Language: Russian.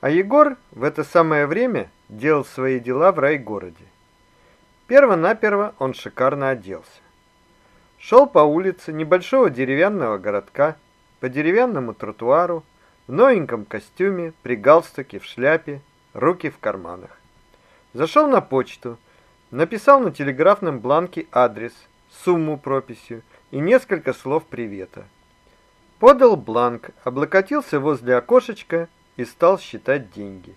А Егор в это самое время делал свои дела в райгороде. Перво-наперво он шикарно оделся. Шел по улице небольшого деревянного городка, по деревянному тротуару, в новеньком костюме, при галстуке, в шляпе, руки в карманах. Зашел на почту, написал на телеграфном бланке адрес, сумму прописью и несколько слов привета. Подал бланк, облокотился возле окошечка и стал считать деньги.